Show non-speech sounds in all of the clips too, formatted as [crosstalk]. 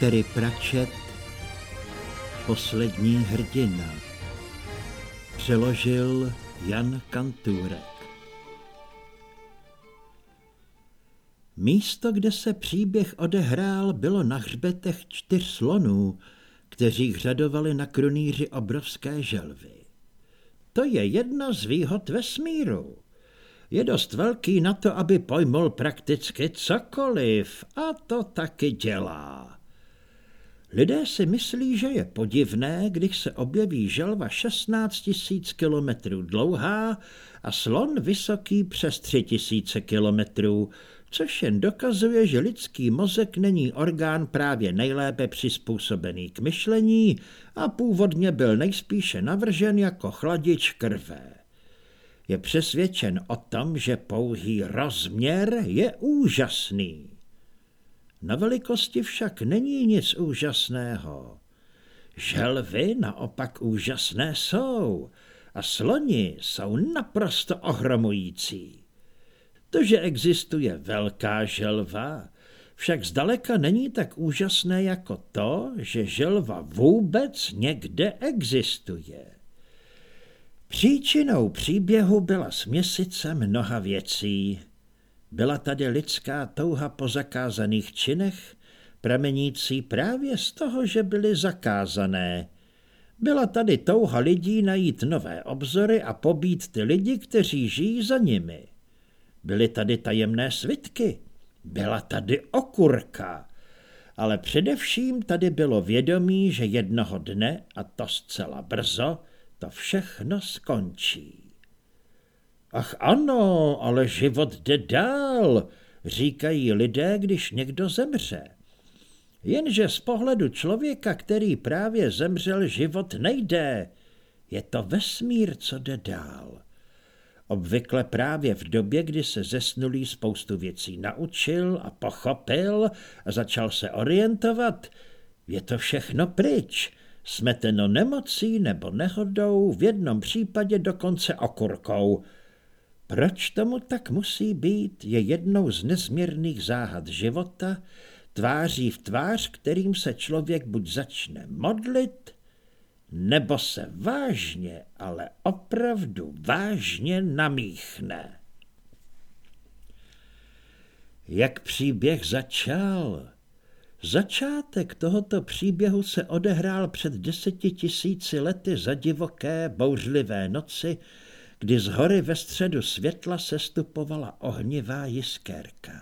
Terry Pratchett Poslední hrdina Přeložil Jan Kantůrek Místo, kde se příběh odehrál, bylo na hřbetech čtyř slonů, kteří hřadovali na krunýři obrovské želvy. To je jedna z výhod vesmíru. Je dost velký na to, aby pojmul prakticky cokoliv a to taky dělá. Lidé si myslí, že je podivné, když se objeví želva 16 tisíc kilometrů dlouhá a slon vysoký přes 3 tisíce kilometrů, což jen dokazuje, že lidský mozek není orgán právě nejlépe přizpůsobený k myšlení a původně byl nejspíše navržen jako chladič krve. Je přesvědčen o tom, že pouhý rozměr je úžasný. Na velikosti však není nic úžasného. Želvy naopak úžasné jsou a sloni jsou naprosto ohromující. To, že existuje velká želva, však zdaleka není tak úžasné jako to, že želva vůbec někde existuje. Příčinou příběhu byla směsice mnoha věcí. Byla tady lidská touha po zakázaných činech, pramenící právě z toho, že byly zakázané. Byla tady touha lidí najít nové obzory a pobít ty lidi, kteří žijí za nimi. Byly tady tajemné svitky, byla tady okurka, ale především tady bylo vědomí, že jednoho dne, a to zcela brzo, to všechno skončí. Ach ano, ale život jde dál, říkají lidé, když někdo zemře. Jenže z pohledu člověka, který právě zemřel, život nejde. Je to vesmír, co jde dál. Obvykle právě v době, kdy se zesnulý spoustu věcí naučil a pochopil a začal se orientovat, je to všechno pryč, smeteno nemocí nebo nehodou, v jednom případě dokonce okurkou – proč tomu tak musí být, je jednou z nezměrných záhad života, tváří v tvář, kterým se člověk buď začne modlit, nebo se vážně, ale opravdu vážně namíchne. Jak příběh začal? Začátek tohoto příběhu se odehrál před deseti tisíci lety za divoké, bouřlivé noci, kdy z hory ve středu světla sestupovala ohnivá jiskérka.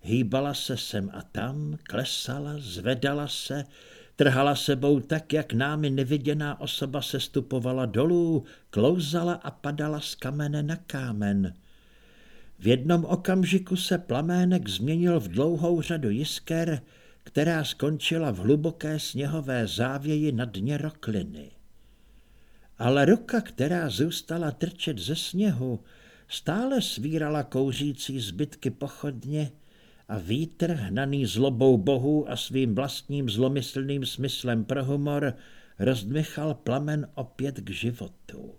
Hýbala se sem a tam, klesala, zvedala se, trhala sebou tak, jak námi neviděná osoba sestupovala dolů, klouzala a padala z kamene na kámen. V jednom okamžiku se plamének změnil v dlouhou řadu jisker, která skončila v hluboké sněhové závěji na dně rokliny ale ruka, která zůstala trčet ze sněhu, stále svírala kouřící zbytky pochodně a vítr, hnaný zlobou bohů a svým vlastním zlomyslným smyslem pro humor, rozdmychal plamen opět k životu.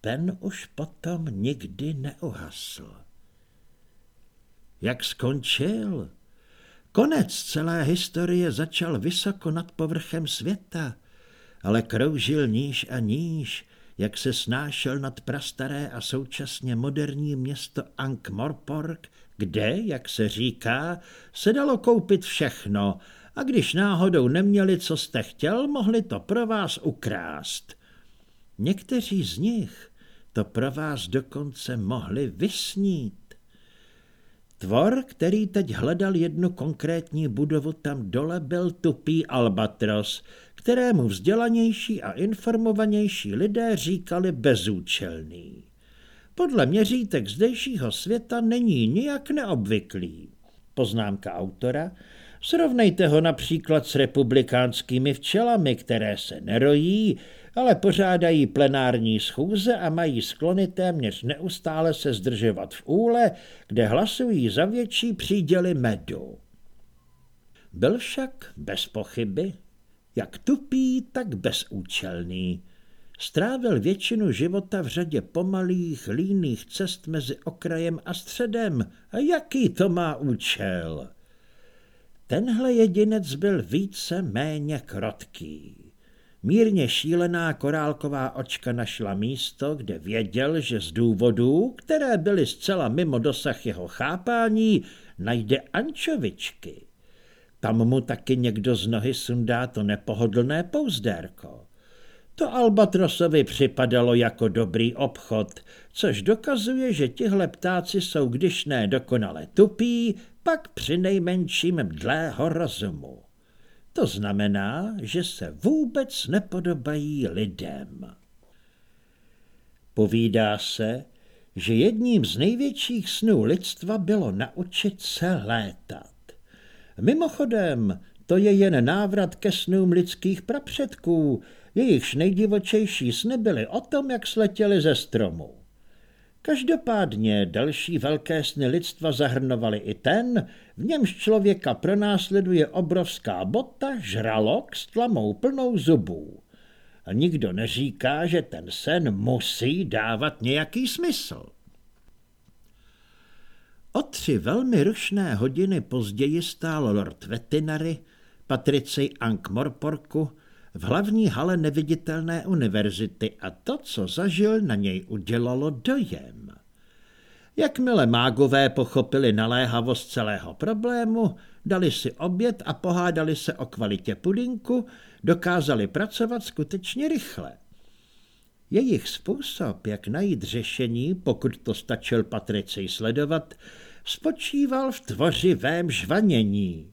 Ten už potom nikdy neuhasl. Jak skončil? Konec celé historie začal vysoko nad povrchem světa – ale kroužil níž a níž, jak se snášel nad prastaré a současně moderní město Ankh-Morpork, kde, jak se říká, se dalo koupit všechno a když náhodou neměli, co jste chtěl, mohli to pro vás ukrást. Někteří z nich to pro vás dokonce mohli vysnít. Tvor, který teď hledal jednu konkrétní budovu tam dole, byl tupý albatros, kterému vzdělanější a informovanější lidé říkali bezúčelný. Podle měřítek zdejšího světa není nijak neobvyklý. Poznámka autora. Srovnejte ho například s republikánskými včelami, které se nerojí, ale pořádají plenární schůze a mají sklony téměř neustále se zdržovat v úle, kde hlasují za větší příděly medu. Byl však bez pochyby jak tupý, tak bezúčelný. Strávil většinu života v řadě pomalých, líných cest mezi okrajem a středem. A jaký to má účel? Tenhle jedinec byl více méně krotký. Mírně šílená korálková očka našla místo, kde věděl, že z důvodů, které byly zcela mimo dosah jeho chápání, najde ančovičky. Tam mu taky někdo z nohy sundá to nepohodlné pouzdérko. To Albatrosovi připadalo jako dobrý obchod, což dokazuje, že tihle ptáci jsou když ne dokonale tupí, pak při nejmenším dlého rozumu. To znamená, že se vůbec nepodobají lidem. Povídá se, že jedním z největších snů lidstva bylo naučit se létat. Mimochodem, to je jen návrat ke snům lidských prapředků, jejichž nejdivočejší sny byly o tom, jak sletěli ze stromu. Každopádně další velké sny lidstva zahrnovaly i ten, v němž člověka pronásleduje obrovská bota, žralok s tlamou plnou zubů. A nikdo neříká, že ten sen musí dávat nějaký smysl. O tři velmi rušné hodiny později stál lord Vetinary, Patricej Ankh-Morporku, v hlavní hale neviditelné univerzity a to, co zažil, na něj udělalo dojem. Jakmile mágové pochopili naléhavost celého problému, dali si oběd a pohádali se o kvalitě pudinku, dokázali pracovat skutečně rychle. Jejich způsob, jak najít řešení, pokud to stačil Patricej sledovat, spočíval v tvořivém žvanění.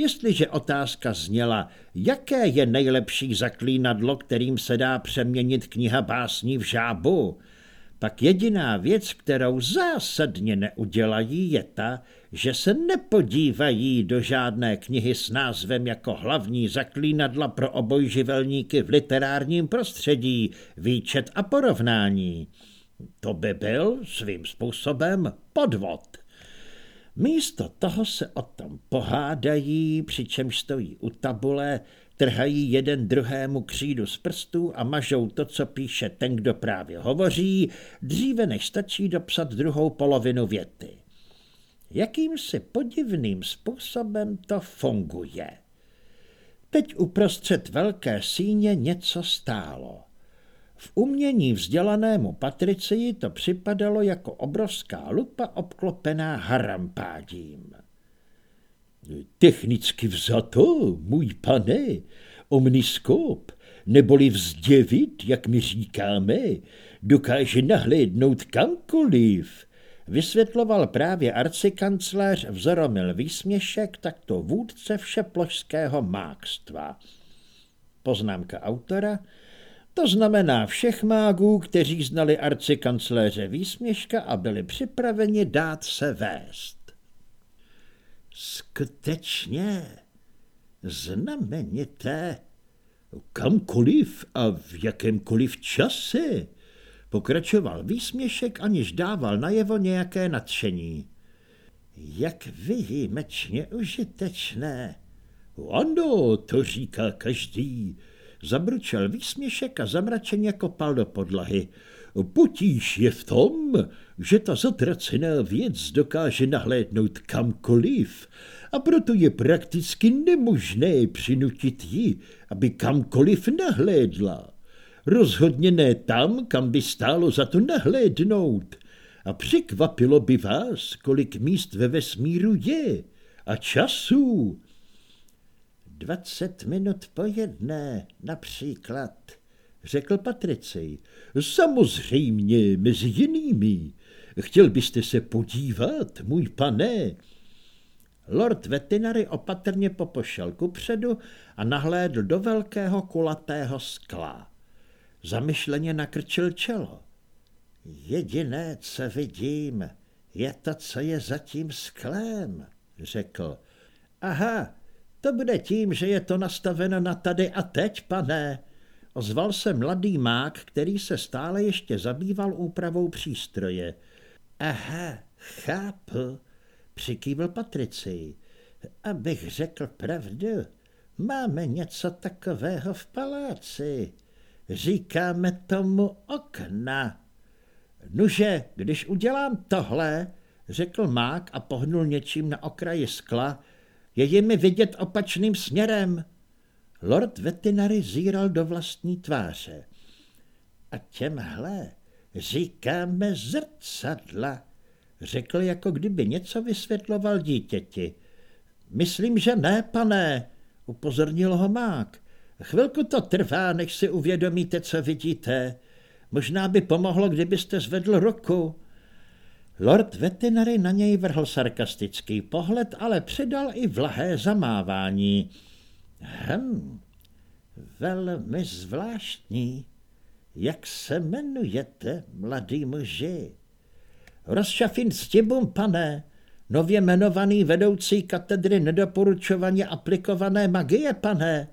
Jestliže otázka zněla, jaké je nejlepší zaklínadlo, kterým se dá přeměnit kniha básní v žábu, pak jediná věc, kterou zásadně neudělají, je ta, že se nepodívají do žádné knihy s názvem jako hlavní zaklínadla pro obojživelníky v literárním prostředí, výčet a porovnání. To by byl svým způsobem podvod. Místo toho se o tom pohádají, přičemž stojí u tabule, trhají jeden druhému křídu z prstů a mažou to, co píše ten, kdo právě hovoří, dříve než stačí dopsat druhou polovinu věty. Jakýmsi podivným způsobem to funguje. Teď uprostřed velké síně něco stálo. V umění vzdělanému Patricii to připadalo jako obrovská lupa obklopená harampádím. Technicky vzato, můj pane, omniskop, neboli vzděvit, jak my říkáme, dokáže nahlédnout kamkoliv, vysvětloval právě arcikancléř Vzoromil Výsměšek, takto vůdce všeplošského mákstva. Poznámka autora – to znamená všech mágů, kteří znali arcikancléře Výsměška a byli připraveni dát se vést. Skutečně znamenité kamkoliv a v jakémkoliv čase, pokračoval výsměšek, aniž dával najevo nějaké nadšení. Jak výjimečně užitečné. Ano, to říká každý, Zabručel výsměšek a zamračeně kopal do podlahy. Potíž je v tom, že ta zatracená věc dokáže nahlédnout kamkoliv a proto je prakticky nemožné přinutit ji, aby kamkoliv nahlédla. Rozhodně ne tam, kam by stálo za to nahlédnout. A překvapilo by vás, kolik míst ve vesmíru je a času. Dvacet minut po jedné například, řekl Patricej. Samozřejmě, mezi jinými. Chtěl byste se podívat, můj pane? Lord Vetinary opatrně popošel kupředu a nahlédl do velkého kulatého skla. Zamyšleně nakrčil čelo. Jediné, co vidím, je to, co je za tím sklem, řekl. Aha, to bude tím, že je to nastaveno na tady a teď, pane. Ozval se mladý mák, který se stále ještě zabýval úpravou přístroje. Aha, chápu, přikývil Patrici. Abych řekl pravdu, máme něco takového v paláci. Říkáme tomu okna. Nuže, když udělám tohle, řekl mák a pohnul něčím na okraji skla, Je jimi vidět opačným směrem. Lord Vetinary zíral do vlastní tváře. A těmhle říkáme zrcadla, řekl, jako kdyby něco vysvětloval dítěti. Myslím, že ne, pane, upozornil ho mák. Chvilku to trvá, než si uvědomíte, co vidíte. Možná by pomohlo, kdybyste zvedl ruku. Lord Vetinary na něj vrhl sarkastický pohled, ale přidal i vlahé zamávání. Hm, velmi zvláštní. Jak se jmenujete, mladý muži? Rozšafin Stibum, pane, nově jmenovaný vedoucí katedry nedoporučovaně aplikované magie, pane.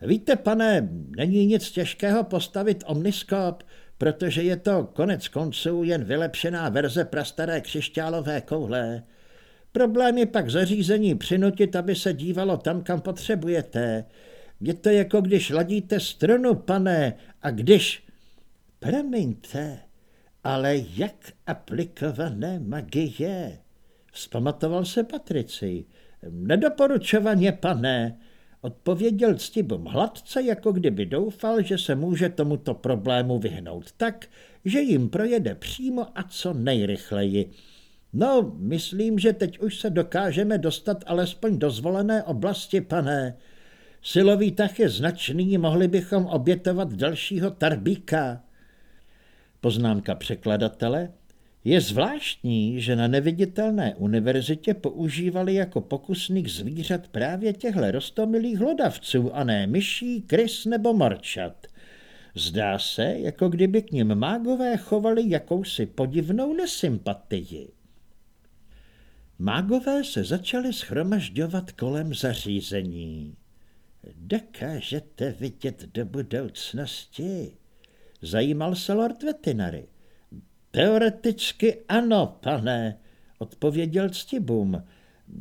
Víte, pane, není nic těžkého postavit omniskop, protože je to konec konců jen vylepšená verze prastaré křišťálové koule. Problém je pak zařízení přinutit, aby se dívalo tam, kam potřebujete. Je to jako když ladíte strunu, pane, a když... Promiňte, ale jak aplikované magie? Vzpamatoval se Patrici. Nedoporučovaně, pane, odpověděl Ctibum hladce, jako kdyby doufal, že se může tomuto problému vyhnout tak, že jim projede přímo a co nejrychleji. No, myslím, že teď už se dokážeme dostat alespoň do zvolené oblasti, pane. Silový tah je značný, mohli bychom obětovat dalšího tarbíka. Poznámka překladatele – je zvláštní, že na neviditelné univerzitě používali jako pokusných zvířat právě těchto rostomilých hlodavců a ne myší, krys nebo morčat. Zdá se, jako kdyby k ním mágové chovali jakousi podivnou nesympatii. Mágové se začali schromažďovat kolem zařízení. Dokážete vidět do budoucnosti? Zajímal se Lord Vetinary. Teoreticky ano, pane, odpověděl Stibum.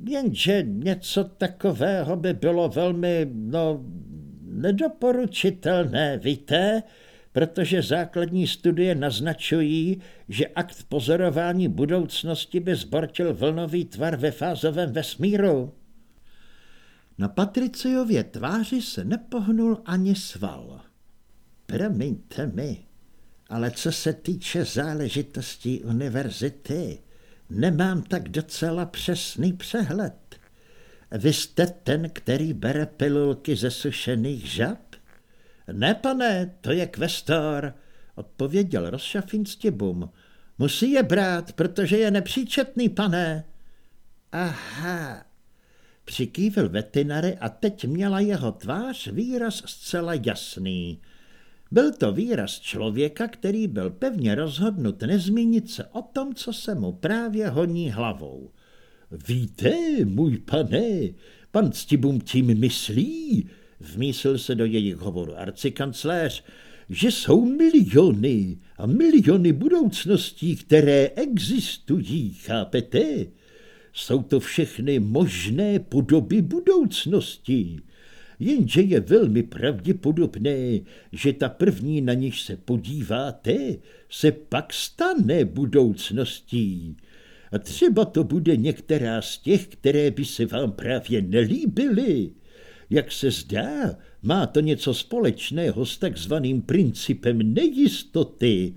Jenže něco takového by bylo velmi, no, nedoporučitelné, víte? Protože základní studie naznačují, že akt pozorování budoucnosti by zbortil vlnový tvar ve fázovém vesmíru. Na Patriciově tváři se nepohnul ani sval. Promiňte mi, ale co se týče záležitostí univerzity, nemám tak docela přesný přehled. Vy jste ten, který bere pilulky ze sušených žab? Ne, pane, to je kvestor, odpověděl rozšafín Stibum. Musí je brát, protože je nepříčetný, pane. Aha, přikývil vetinary a teď měla jeho tvář výraz zcela jasný – byl to výraz člověka, který byl pevně rozhodnut nezmínit se o tom, co se mu právě honí hlavou. Víte, můj pane, pan Stibum tím myslí, vmísil se do jejich hovoru arcikancléř, že jsou miliony a miliony budoucností, které existují, chápete? Jsou to všechny možné podoby budoucnosti jenže je velmi pravděpodobné, že ta první, na níž se podíváte, se pak stane budoucností. A třeba to bude některá z těch, které by se vám právě nelíbily. Jak se zdá, má to něco společného s takzvaným principem nejistoty.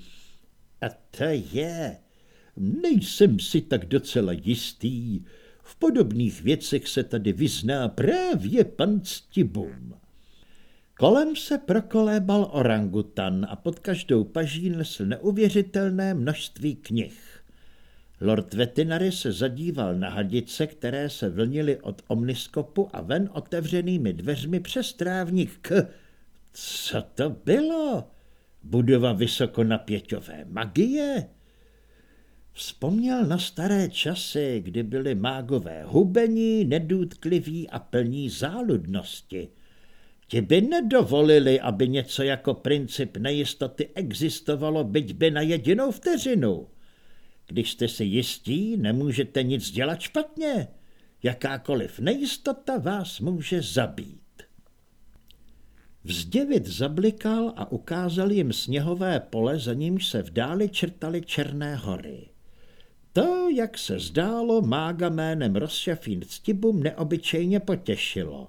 A to je... Nejsem si tak docela jistý, v podobných věcech se tady vyzná právě pan Stibum. Kolem se prokolébal orangutan a pod každou paží nesl neuvěřitelné množství knih. Lord Vetinary se zadíval na hadice, které se vlnily od omniskopu a ven otevřenými dveřmi přes trávník k... Co to bylo? Budova vysokonapěťové magie? Vzpomněl na staré časy, kdy byli mágové hubení, nedůtkliví a plní záludnosti. Ti by nedovolili, aby něco jako princip nejistoty existovalo, byť by na jedinou vteřinu. Když jste si jistí, nemůžete nic dělat špatně. Jakákoliv nejistota vás může zabít. Vzděvit zablikal a ukázal jim sněhové pole, za nímž se v dáli čertaly černé hory. To, jak se zdálo, mága jménem Rozšafín Ctibum neobyčejně potěšilo.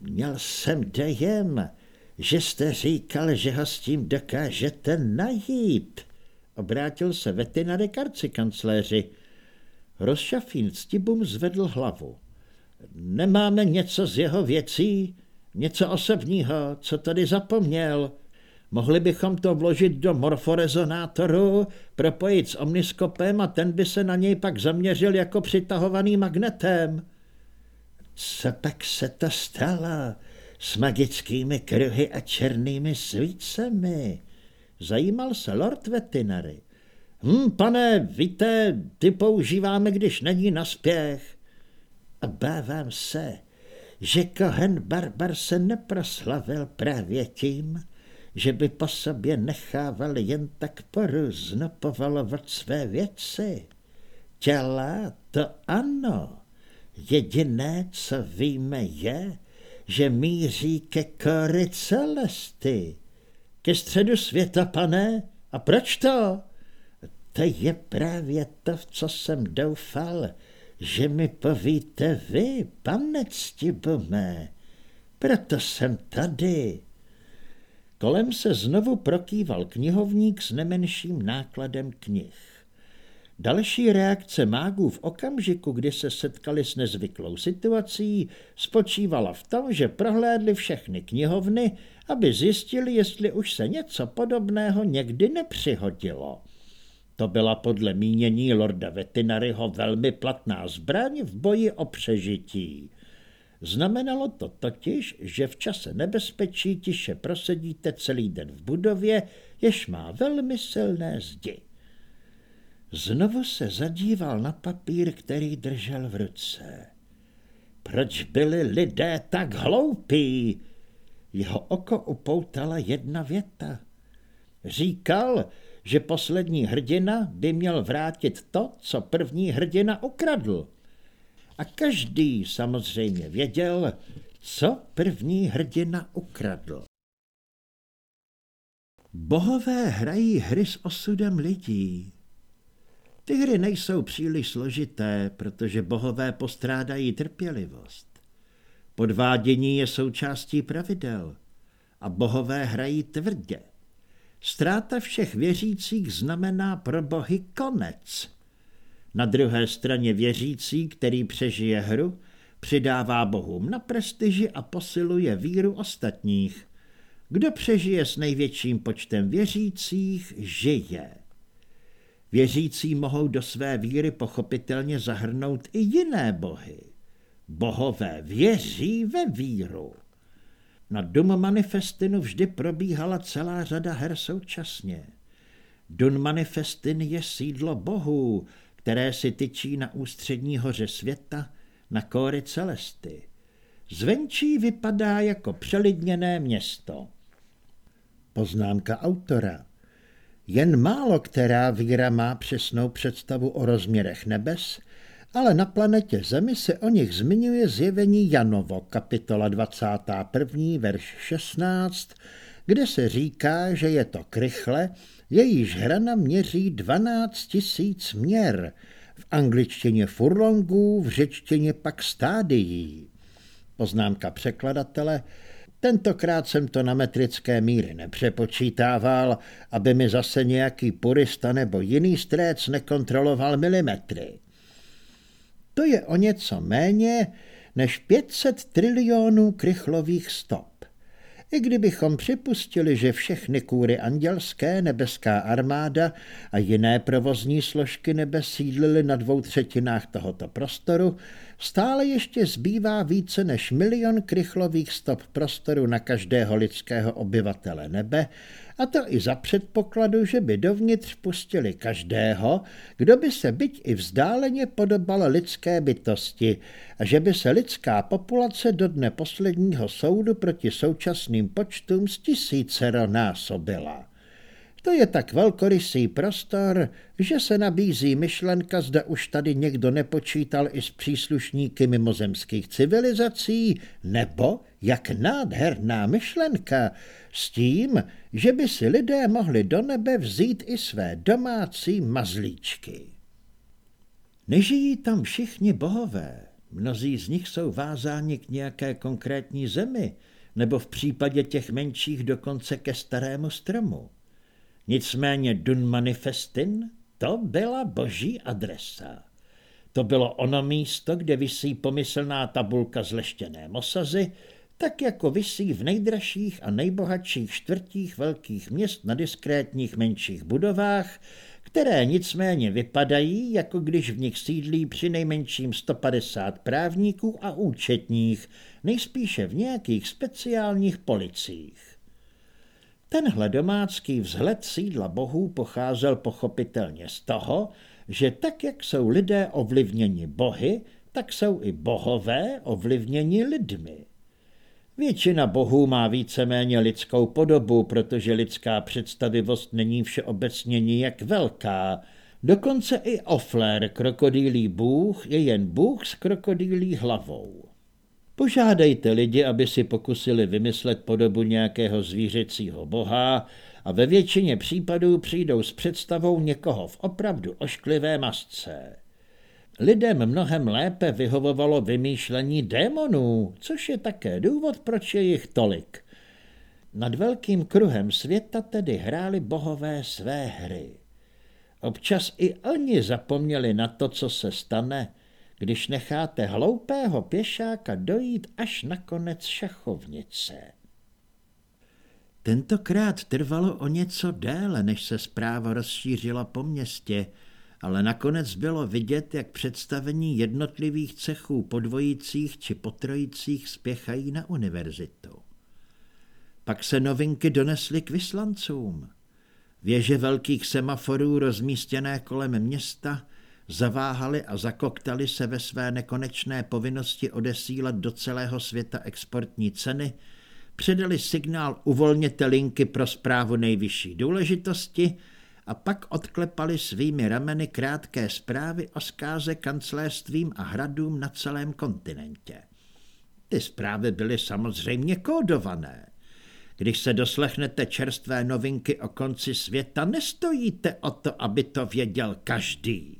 Měl jsem dejem, že jste říkal, že ho s tím dokážete najít. Obrátil se veterinary karci kancléři. Rozšafín Ctibum zvedl hlavu. Nemáme něco z jeho věcí, něco osobního, co tady zapomněl. Mohli bychom to vložit do morforezonátoru, propojit s omniskopem a ten by se na něj pak zaměřil jako přitahovaný magnetem. Co pak se to stalo s magickými kruhy a černými svícemi? Zajímal se Lord Vetinary. Hm, pane, víte, ty používáme, když není naspěch. Obávám se, že Kohen Barbar se neproslavil právě tím, že by po sobě nechával jen tak poruzno povalovat své věci. Těla to ano. Jediné, co víme, je, že míří ke kory celesty. Ke středu světa, pane? A proč to? To je právě to, v co jsem doufal, že mi povíte vy, pane Ctibume. Proto jsem tady. Kolem se znovu prokýval knihovník s nemenším nákladem knih. Další reakce mágů v okamžiku, kdy se setkali s nezvyklou situací, spočívala v tom, že prohlédli všechny knihovny, aby zjistili, jestli už se něco podobného někdy nepřihodilo. To byla podle mínění lorda Vetinaryho velmi platná zbraň v boji o přežití. Znamenalo to totiž, že v čase nebezpečí tiše prosedíte celý den v budově, jež má velmi silné zdi. Znovu se zadíval na papír, který držel v ruce. Proč byli lidé tak hloupí? Jeho oko upoutala jedna věta. Říkal, že poslední hrdina by měl vrátit to, co první hrdina ukradl. A každý samozřejmě věděl, co první hrdina ukradl. Bohové hrají hry s osudem lidí. Ty hry nejsou příliš složité, protože bohové postrádají trpělivost. Podvádění je součástí pravidel a bohové hrají tvrdě. Ztráta všech věřících znamená pro bohy konec. Na druhé straně věřící, který přežije hru, přidává bohům na prestiži a posiluje víru ostatních. Kdo přežije s největším počtem věřících, žije. Věřící mohou do své víry pochopitelně zahrnout i jiné bohy. Bohové věří ve víru. Na Dum Manifestinu vždy probíhala celá řada her současně. Dun Manifestin je sídlo bohů, které si tyčí na ústřední hoře světa, na kóry Celesty. Zvenčí vypadá jako přelidněné město. Poznámka autora. Jen málo která víra má přesnou představu o rozměrech nebes, ale na planetě Zemi se o nich zmiňuje zjevení Janovo, kapitola 21, verš 16, kde se říká, že je to krychle, jejíž hrana měří 12 tisíc měr, v angličtině furlongů, v řečtině pak stádií. Poznámka překladatele, tentokrát jsem to na metrické míry nepřepočítával, aby mi zase nějaký purista nebo jiný stréc nekontroloval milimetry. To je o něco méně než 500 trilionů krychlových stop. I kdybychom připustili, že všechny kůry andělské, nebeská armáda a jiné provozní složky nebe sídlily na dvou třetinách tohoto prostoru, stále ještě zbývá více než milion krychlových stop prostoru na každého lidského obyvatele nebe a to i za předpokladu, že by dovnitř pustili každého, kdo by se byť i vzdáleně podobal lidské bytosti a že by se lidská populace do dne posledního soudu proti současným počtům z tisícero násobila. To je tak velkorysý prostor, že se nabízí myšlenka, zda už tady někdo nepočítal i s příslušníky mimozemských civilizací, nebo, jak nádherná myšlenka, s tím, že by si lidé mohli do nebe vzít i své domácí mazlíčky. Nežijí tam všichni bohové. Mnozí z nich jsou vázáni k nějaké konkrétní zemi, nebo v případě těch menších dokonce ke starému stromu. Nicméně Dun Manifestin to byla boží adresa. To bylo ono místo, kde visí pomyslná tabulka z leštěné mosazy, tak jako visí v nejdražších a nejbohatších čtvrtích velkých měst na diskrétních menších budovách, které nicméně vypadají, jako když v nich sídlí při nejmenším 150 právníků a účetních, nejspíše v nějakých speciálních policích. Tenhle domácký vzhled sídla bohů pocházel pochopitelně z toho, že tak, jak jsou lidé ovlivněni bohy, tak jsou i bohové ovlivněni lidmi. Většina bohů má víceméně lidskou podobu, protože lidská představivost není všeobecně nijak velká. Dokonce i Ofler, krokodýlí bůh, je jen bůh s krokodýlí hlavou. Požádejte lidi, aby si pokusili vymyslet podobu nějakého zvířecího boha a ve většině případů přijdou s představou někoho v opravdu ošklivé masce. Lidem mnohem lépe vyhovovalo vymýšlení démonů, což je také důvod, proč je jich tolik. Nad velkým kruhem světa tedy hráli bohové své hry. Občas i oni zapomněli na to, co se stane, když necháte hloupého pěšáka dojít až na konec šachovnice. Tentokrát trvalo o něco déle, než se zpráva rozšířila po městě, ale nakonec bylo vidět, jak představení jednotlivých cechů podvojících či potrojících spěchají na univerzitu. Pak se novinky donesly k vyslancům. Věže velkých semaforů rozmístěné kolem města zaváhali a zakoktali se ve své nekonečné povinnosti odesílat do celého světa exportní ceny, předali signál uvolněte linky pro zprávu nejvyšší důležitosti a pak odklepali svými rameny krátké zprávy o zkáze kancléřstvím a hradům na celém kontinentě. Ty zprávy byly samozřejmě kódované. Když se doslechnete čerstvé novinky o konci světa, nestojíte o to, aby to věděl každý.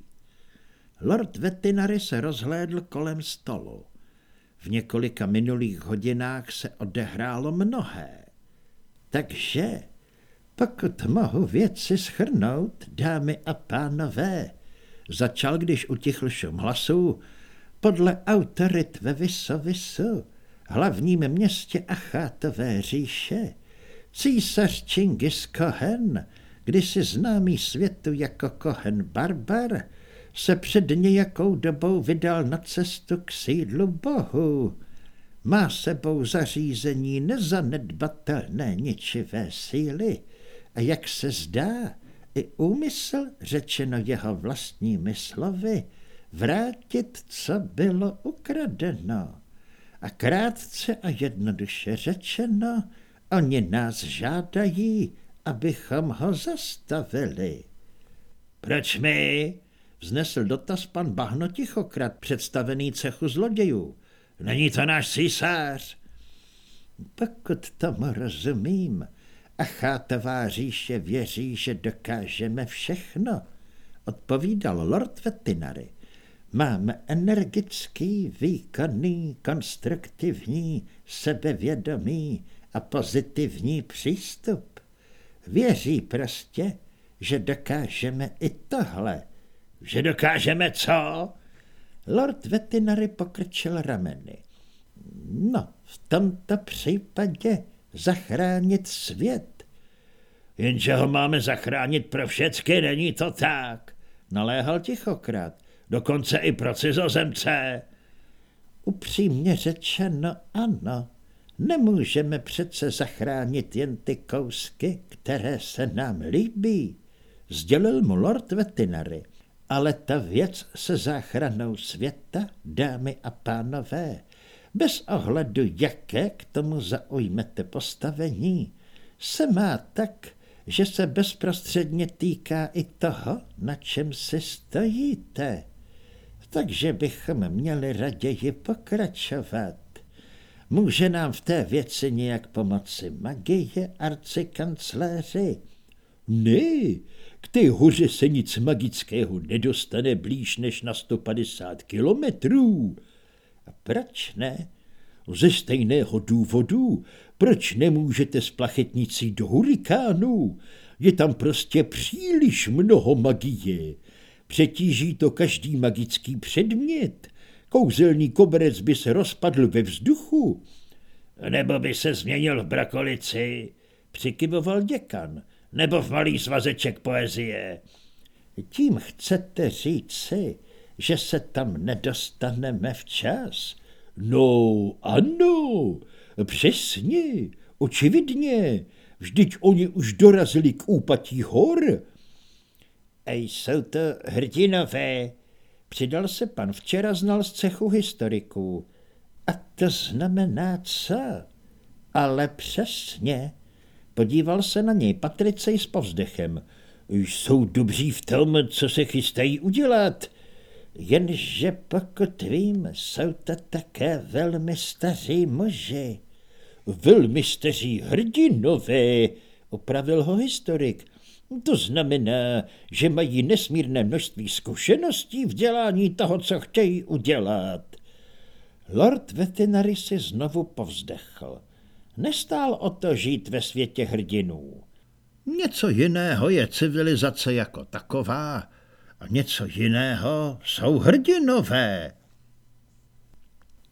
Lord Vetinary se rozhlédl kolem stolu. V několika minulých hodinách se odehrálo mnohé. Takže pokud mohu věci schrnout, dámy a pánové, začal, když utichl šum hlasů, podle autorit ve Vysovisu, hlavním městě Achátové říše, císař Čingis Kohen, kdysi známý světu jako Kohen Barbar, se před nějakou dobou vydal na cestu k sídlu bohu. Má sebou zařízení nezanedbatelné ničivé síly, a jak se zdá, i úmysl, řečeno jeho vlastními slovy, vrátit, co bylo ukradeno. A krátce a jednoduše řečeno, oni nás žádají, abychom ho zastavili. Proč my? Vznesl dotaz pan Bahno tichokrat, představený cechu zlodějů. Není to náš císař? Pokud tomu rozumím, a chátová říše věří, že dokážeme všechno, odpovídal Lord Vetinary. Máme energický, výkonný, konstruktivní, sebevědomý a pozitivní přístup. Věří prostě, že dokážeme i tohle. Že dokážeme co? Lord Vetinary pokrčil rameny. No, v tomto případě zachránit svět. Jenže ho máme zachránit pro všecky, není to tak, naléhal tichokrát, dokonce i pro cizozemce. Upřímně řečeno ano, nemůžeme přece zachránit jen ty kousky, které se nám líbí, sdělil mu lord Vetinary. Ale ta věc se záchranou světa, dámy a pánové, bez ohledu, jaké k tomu zaujmete postavení, se má tak, že se bezprostředně týká i toho, na čem si stojíte. Takže bychom měli raději pokračovat. Může nám v té věci nějak pomoci magie, arcikancléři? Ne, K té hoře se nic magického nedostane blíž než na 150 kilometrů. A proč ne? Ze stejného důvodu, proč nemůžete s plachetnicí do hurikánu? Je tam prostě příliš mnoho magie. Přetíží to každý magický předmět. Kouzelný koberec by se rozpadl ve vzduchu. Nebo by se změnil v brakolici, přikyvoval děkan, nebo v malý svazeček poezie. Tím chcete říci, že se tam nedostaneme včas? No, ano, přesně, očividně. Vždyť oni už dorazili k úpatí hor. A jsou to hrdinové, přidal se pan včera znal z cechu historiků. A to znamená co? Ale přesně. Podíval se na něj Patricej s povzdechem. Jsou dobří v tom, co se chystají udělat. Jenže pokud vím, jsou to také velmi staří muži. Velmi staří hrdinové, opravil ho historik. To znamená, že mají nesmírné množství zkušeností v dělání toho, co chtějí udělat. Lord Vetinary si znovu povzdechl. Nestál o to žít ve světě hrdinů. Něco jiného je civilizace jako taková a něco jiného jsou hrdinové.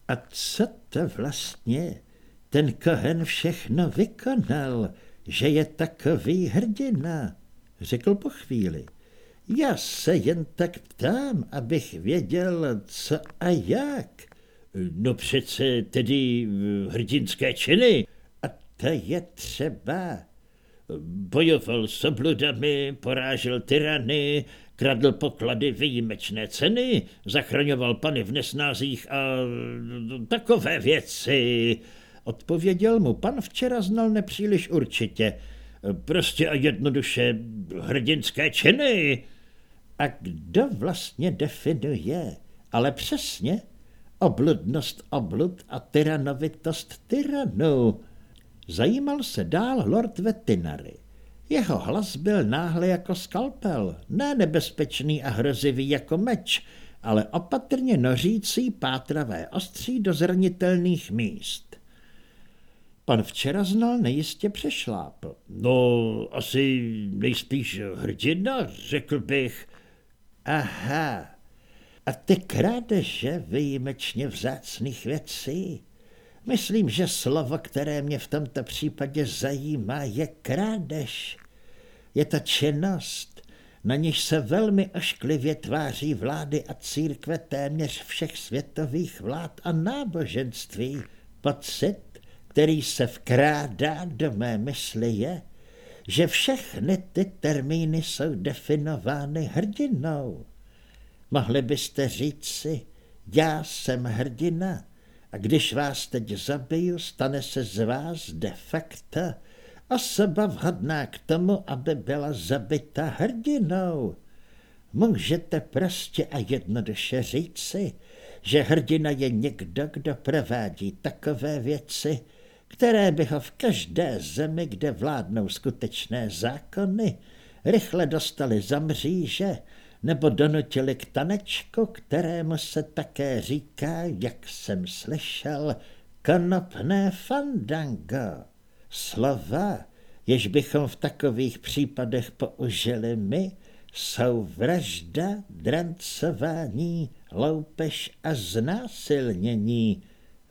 A co to vlastně ten Kohen všechno vykonal, že je takový hrdina, řekl po chvíli. Já se jen tak ptám, abych věděl, co a jak. No přece tedy hrdinské činy. To je třeba. Bojoval s obludami, porážel tyrany, kradl poklady výjimečné ceny, zachraňoval pany v nesnázích a takové věci. Odpověděl mu pan včera znal nepříliš určitě. Prostě a jednoduše hrdinské činy. A kdo vlastně definuje, ale přesně, obludnost oblud a tyranovitost tyranu? Zajímal se dál lord Vetinary. Jeho hlas byl náhle jako skalpel, ne nebezpečný a hrozivý jako meč, ale opatrně nořící pátravé ostří do zranitelných míst. Pan včera znal nejistě přešlápl. No, asi nejspíš hrdina, řekl bych. Aha, a ty krádeže výjimečně vzácných věcí. Myslím, že slovo, které mě v tomto případě zajímá, je krádež. Je to činnost, na níž se velmi ošklivě tváří vlády a církve téměř všech světových vlád a náboženství. Pocit, který se vkrádá do mé mysli, je, že všechny ty termíny jsou definovány hrdinou. Mohli byste říci, já jsem hrdina, a když vás teď zabiju, stane se z vás de facto osoba vhodná k tomu, aby byla zabita hrdinou. Můžete prostě a jednoduše říci, že hrdina je někdo, kdo provádí takové věci, které by ho v každé zemi, kde vládnou skutečné zákony, rychle dostali za mříže nebo donutili k tanečku, kterému se také říká, jak jsem slyšel, konopné fandango. Slova, jež bychom v takových případech použili my, jsou vražda, drancování, loupež a znásilnění.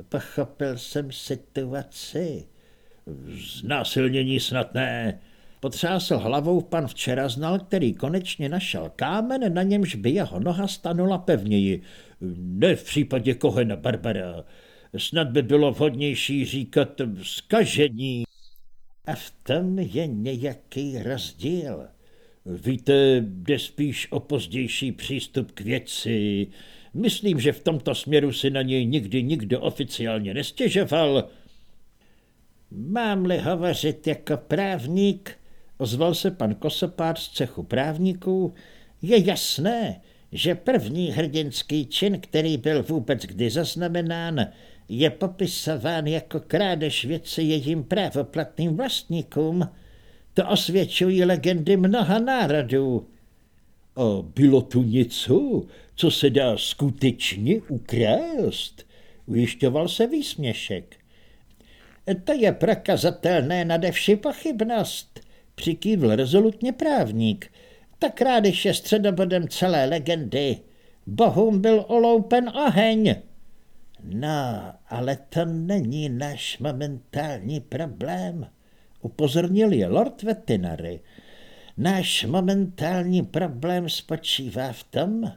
Pochopil jsem situaci. Znásilnění snad ne, Potřásl hlavou pan včera znal, který konečně našel kámen, na němž by jeho noha stanula pevněji. Ne v případě Kohena Barbara. Snad by bylo vhodnější říkat skažení. A v tom je nějaký rozdíl. Víte, jde spíš o pozdější přístup k věci. Myslím, že v tomto směru si na něj nikdy nikdo oficiálně nestěžoval. Mám-li hovořit jako právník, ozval se pan Kosopář z cechu právníků, je jasné, že první hrdinský čin, který byl vůbec kdy zaznamenán, je popisován jako krádež věci jejím právoplatným vlastníkům. To osvědčují legendy mnoha národů. A bylo tu něco, co se dá skutečně ukrást? Ujišťoval se výsměšek. To je prokazatelné nadevši pochybnost, přikývl rezolutně právník. Tak krádež je středobodem celé legendy. Bohům byl oloupen oheň. No, ale to není náš momentální problém, upozornil je Lord Vetinary. Náš momentální problém spočívá v tom,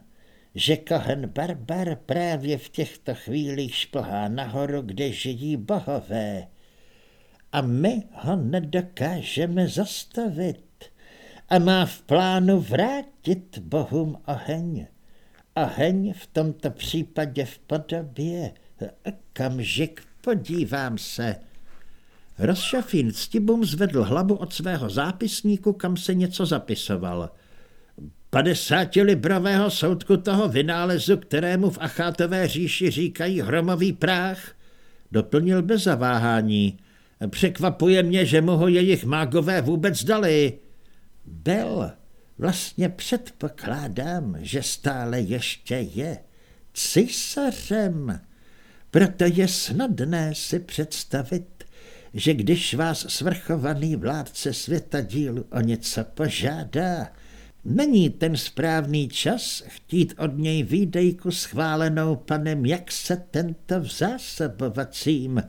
že Kohen Barbar právě v těchto chvílích šplhá nahoru, kde žijí bohové. A my ho nedokážeme zastavit a má v plánu vrátit bohům oheň. Oheň v tomto případě v podobě. Kamžik, podívám se. Rozšafín Ctibum zvedl hlavu od svého zápisníku, kam se něco zapisoval. Padesátilibrového soudku toho vynálezu, kterému v Achátové říši říkají hromový práh, doplnil bez zaváhání. Překvapuje mě, že mu ho jejich mágové vůbec dali. Byl, vlastně předpokládám, že stále ještě je císařem. Proto je snadné si představit, že když vás svrchovaný vládce světa dílu o něco požádá, není ten správný čas chtít od něj výdejku schválenou panem, jak se tento v zásobovacím.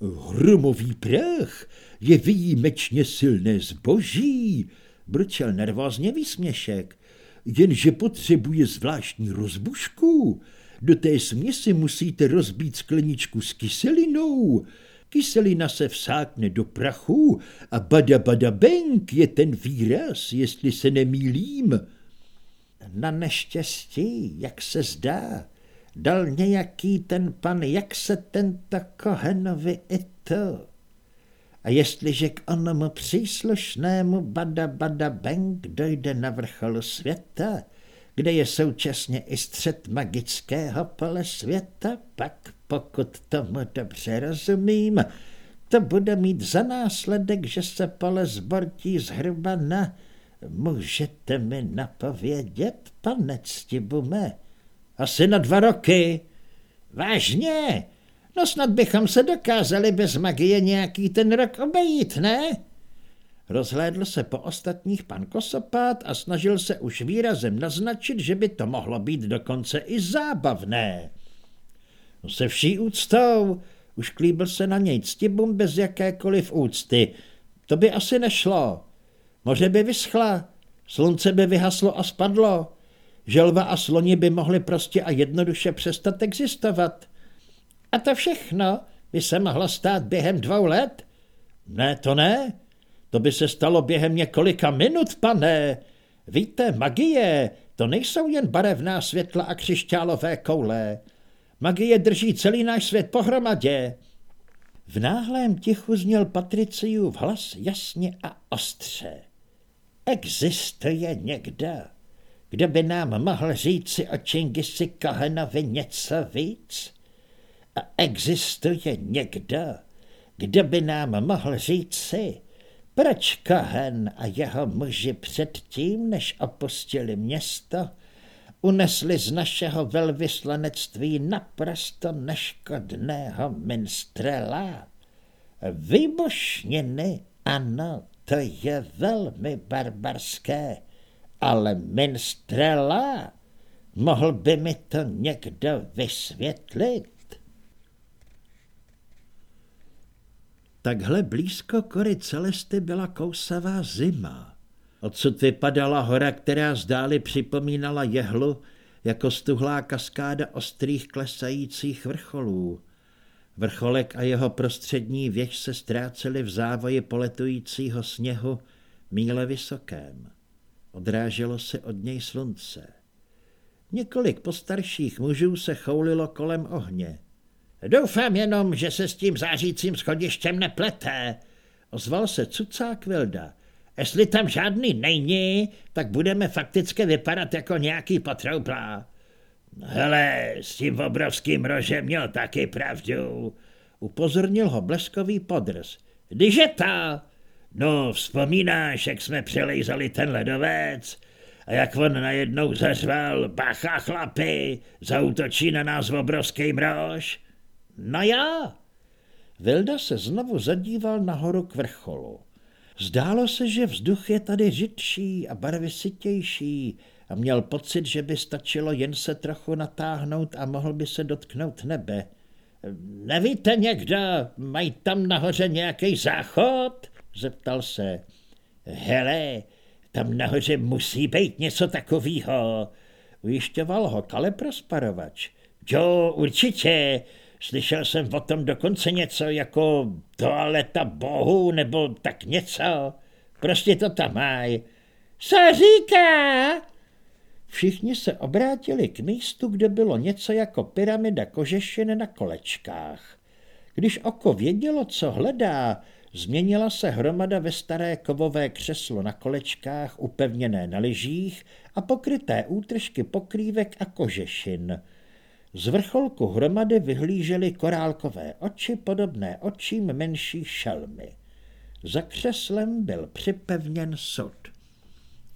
Hromový prach je výjimečně silné zboží, brčel nervózně výsměšek, jenže potřebuje zvláštní rozbušku. Do té směsi musíte rozbít skleničku s kyselinou. Kyselina se vsákne do prachu a bada bada benk je ten výraz, jestli se nemýlím. Na neštěstí, jak se zdá, dal nějaký ten pan, jak se tento Kohenovi i to. A jestliže k onomu příslušnému bada bada bang dojde na vrchol světa, kde je současně i střed magického pole světa, pak, pokud tomu dobře rozumím, to bude mít za následek, že se pole zbortí zhruba na... Můžete mi napovědět, pane Ctibume? Asi na dva roky. Vážně? No snad bychom se dokázali bez magie nějaký ten rok obejít, ne? Rozhlédl se po ostatních pan Kosopát a snažil se už výrazem naznačit, že by to mohlo být dokonce i zábavné. No se vší úctou, už klíbil se na něj ctibum bez jakékoliv úcty. To by asi nešlo. Moře by vyschla, slunce by vyhaslo a spadlo. Želva a sloni by mohly prostě a jednoduše přestat existovat. A to všechno by se mohlo stát během dvou let? Ne, to ne. To by se stalo během několika minut, pane. Víte, magie, to nejsou jen barevná světla a křišťálové koule. Magie drží celý náš svět pohromadě. V náhlém tichu zněl Patriciův hlas jasně a ostře. Existuje někdo, kdo by nám mohl říci o Čingisi Kahenovi něco víc? A existuje někdo, kdo by nám mohl říci, proč Kahen a jeho muži předtím, než opustili město, unesli z našeho velvyslanectví naprosto neškodného minstrela? Výbušniny, ano, to je velmi barbarské, ale minstrela, mohl by mi to někdo vysvětlit? Takhle blízko kory Celesty byla kousavá zima. Odsud vypadala hora, která zdáli připomínala jehlu, jako stuhlá kaskáda ostrých klesajících vrcholů. Vrcholek a jeho prostřední věž se ztrácely v závoji poletujícího sněhu míle vysokém. Odráželo se od něj slunce. Několik postarších mužů se choulilo kolem ohně. Doufám jenom, že se s tím zářícím schodištěm nepleté, ozval se cucák Vilda. Jestli tam žádný není, tak budeme fakticky vypadat jako nějaký potrouplá. Hele, s tím obrovským rožem měl taky pravdu, upozornil ho bleskový podrz. Když je ta? No, vzpomínáš, jak jsme přelejzali ten ledovec a jak on najednou zařval, bacha chlapi, zautočí na nás obrovský mrož? No já. Vilda se znovu zadíval nahoru k vrcholu. Zdálo se, že vzduch je tady řidší a barvy sytější a měl pocit, že by stačilo jen se trochu natáhnout a mohl by se dotknout nebe. Nevíte někdo, mají tam nahoře nějaký záchod? Zeptal se. Hele, tam nahoře musí být něco takového. Ujišťoval ho Kale Prosparovač. Jo, určitě. Slyšel jsem o tom dokonce něco jako toaleta bohu nebo tak něco. Prostě to tam mají. Co říká? Všichni se obrátili k místu, kde bylo něco jako pyramida kožešin na kolečkách. Když oko vědělo, co hledá, změnila se hromada ve staré kovové křeslo na kolečkách, upevněné na lyžích a pokryté útržky pokrývek a kožešin. Z vrcholku hromady vyhlížely korálkové oči podobné očím menší šelmy. Za křeslem byl připevněn sud.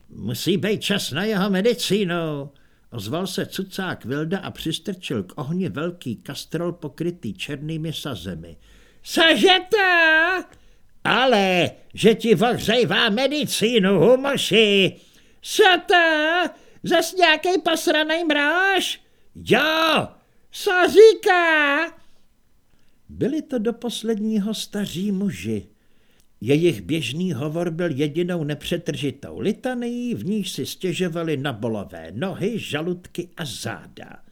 Musí být čas na jeho medicínu, ozval se cucák Vilda a přistrčil k ohni velký kastrol pokrytý černými sazemi. Sažeta! Ale, že ti ohřejvá medicínu, humoši! To? Zas nějaký posranej mráž? Jo, co říká? Byli to do posledního staří muži. Jejich běžný hovor byl jedinou nepřetržitou litanií, v níž si stěžovali na bolové nohy, žaludky a záda.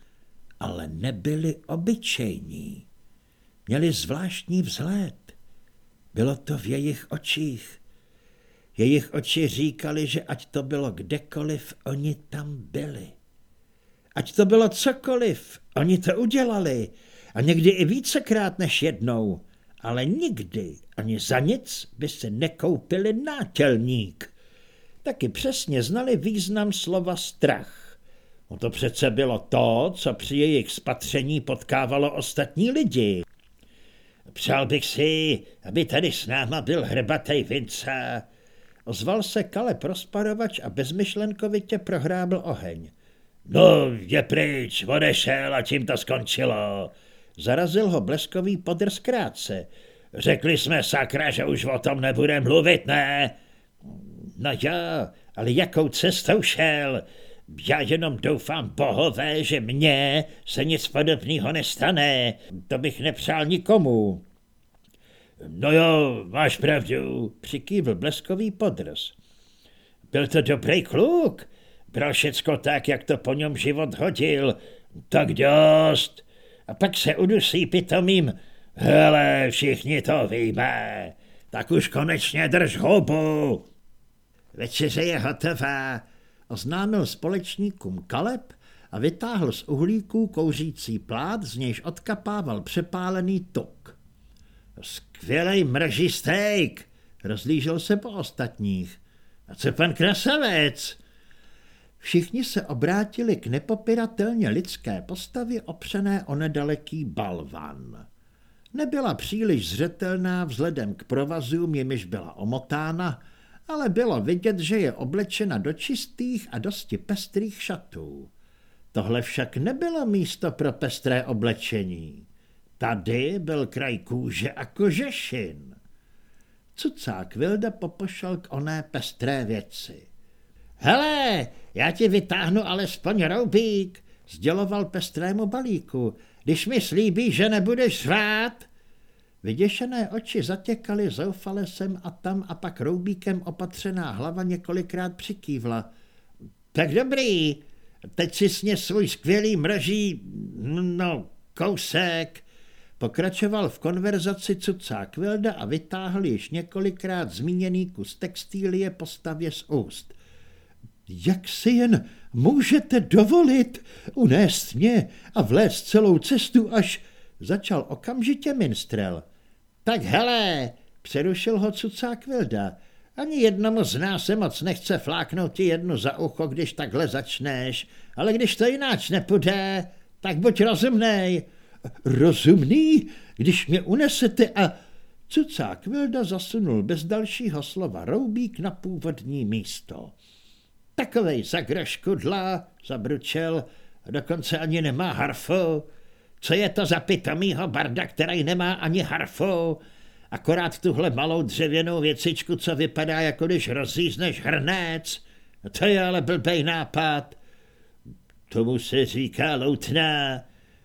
Ale nebyli obyčejní. Měli zvláštní vzhled. Bylo to v jejich očích. Jejich oči říkali, že ať to bylo kdekoliv, oni tam byli. Ať to bylo cokoliv, oni to udělali a někdy i vícekrát než jednou, ale nikdy ani za nic by se nekoupili nátělník. Taky přesně znali význam slova strach. No to přece bylo to, co při jejich spatření potkávalo ostatní lidi. Přál bych si, aby tady s náma byl hrbatej Vinca. Ozval se Kale Prosparovač a bezmyšlenkovitě prohrábl oheň. No, je pryč, odešel a tím to skončilo. Zarazil ho bleskový podrz krátce. Řekli jsme, sakra, že už o tom nebude mluvit, ne? No jo, ale jakou cestou šel? Já jenom doufám, bohové, že mně se nic podobného nestane. To bych nepřál nikomu. No jo, máš pravdu, přikývl bleskový podrz. Byl to dobrý kluk, Bral všecko tak, jak to po něm život hodil. Tak dost. A pak se udusí pitomým. Hele, všichni to víme. Tak už konečně drž hubu. Večeře je hotová, oznámil společníkům Kaleb a vytáhl z uhlíků kouřící plát, z nějž odkapával přepálený tuk. Skvělej mrží steak, rozlížel se po ostatních. A co pan krasavec? Všichni se obrátili k nepopiratelně lidské postavě opřené o nedaleký balvan. Nebyla příliš zřetelná vzhledem k provazům, jimiž byla omotána, ale bylo vidět, že je oblečena do čistých a dosti pestrých šatů. Tohle však nebylo místo pro pestré oblečení. Tady byl kraj kůže a kožešin. Cucák Vilda popošel k oné pestré věci. Hele, já ti vytáhnu alespoň roubík, sděloval pestrému balíku, když mi slíbí, že nebudeš řvát. Vyděšené oči zatěkaly zoufale sem a tam a pak roubíkem opatřená hlava několikrát přikývla. Tak dobrý, teď si sně svůj skvělý mrží, no, kousek. Pokračoval v konverzaci cucák Vilda a vytáhl již několikrát zmíněný kus textílie postavě z úst. Jak si jen můžete dovolit unést mě a vlézt celou cestu až... Začal okamžitě minstrel. Tak hele, přerušil ho cucák Vilda. Ani jednomu z nás se moc nechce fláknout ti jednu za ucho, když takhle začneš, ale když to jináč nepůjde, tak buď rozumnej. Rozumný, když mě unesete a Cucák Vilda zasunul bez dalšího slova roubík na původní místo. Takovej zagraškudla, zabručel, dokonce ani nemá harfu. Co je to za pitomýho barda, který nemá ani harfu? Akorát tuhle malou dřevěnou věcičku, co vypadá, jako když rozřízneš hrnec. To je ale blbej nápad. Tomu se říká loutná,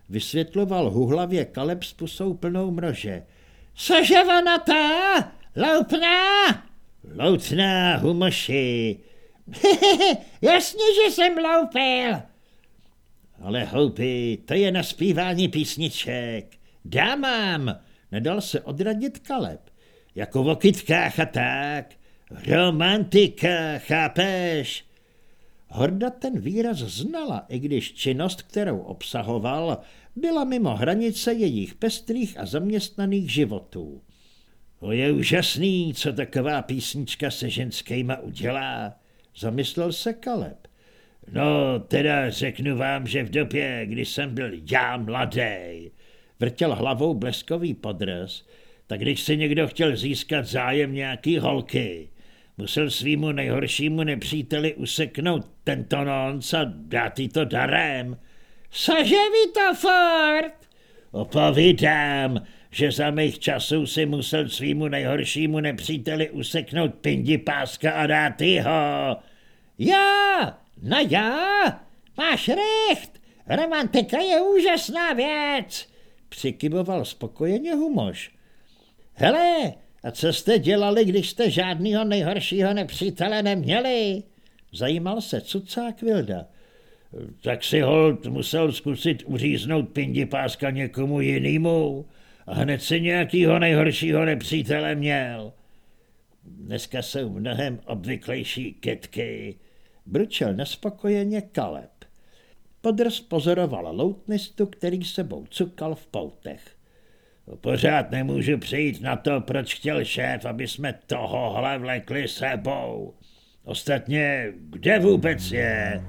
vysvětloval huhlavě Kaleb s pusou plnou mrože. Cože ona ta? Loupná? Loutná, humoši. [laughs] Jasně, že jsem loupil. Ale houpy, to je na zpívání písniček. Dámám, nedal se odradit Kaleb. Jako v okytkách a tak. Romantika, chápeš? Horda ten výraz znala, i když činnost, kterou obsahoval, byla mimo hranice jejich pestrých a zaměstnaných životů. To je úžasný, co taková písnička se ženskýma udělá, zamyslel se Kaleb. No, teda řeknu vám, že v době, kdy jsem byl já mladý, vrtěl hlavou bleskový podraz, tak když si někdo chtěl získat zájem nějaký holky, musel svýmu nejhoršímu nepříteli useknout tento nonc a dát jí to darem. Cože vy to fort? Opovídám, že za mých časů si musel svýmu nejhoršímu nepříteli useknout pindi páska a dát ho. Já, no já, máš recht, romantika je úžasná věc, přikyvoval spokojeně Humoš. Hele, a co jste dělali, když jste žádnýho nejhoršího nepřítele neměli? Zajímal se cucák Vilda. Tak si hold musel zkusit uříznout pindi páska někomu jinému a hned si nějakýho nejhoršího nepřítele měl. Dneska jsou mnohem obvyklejší ketky, brčel nespokojeně Kaleb. Podrz pozoroval loutnistu, který sebou cukal v poutech. Pořád nemůžu přijít na to, proč chtěl šéf, aby jsme tohohle vlekli sebou. Ostatně, kde vůbec je?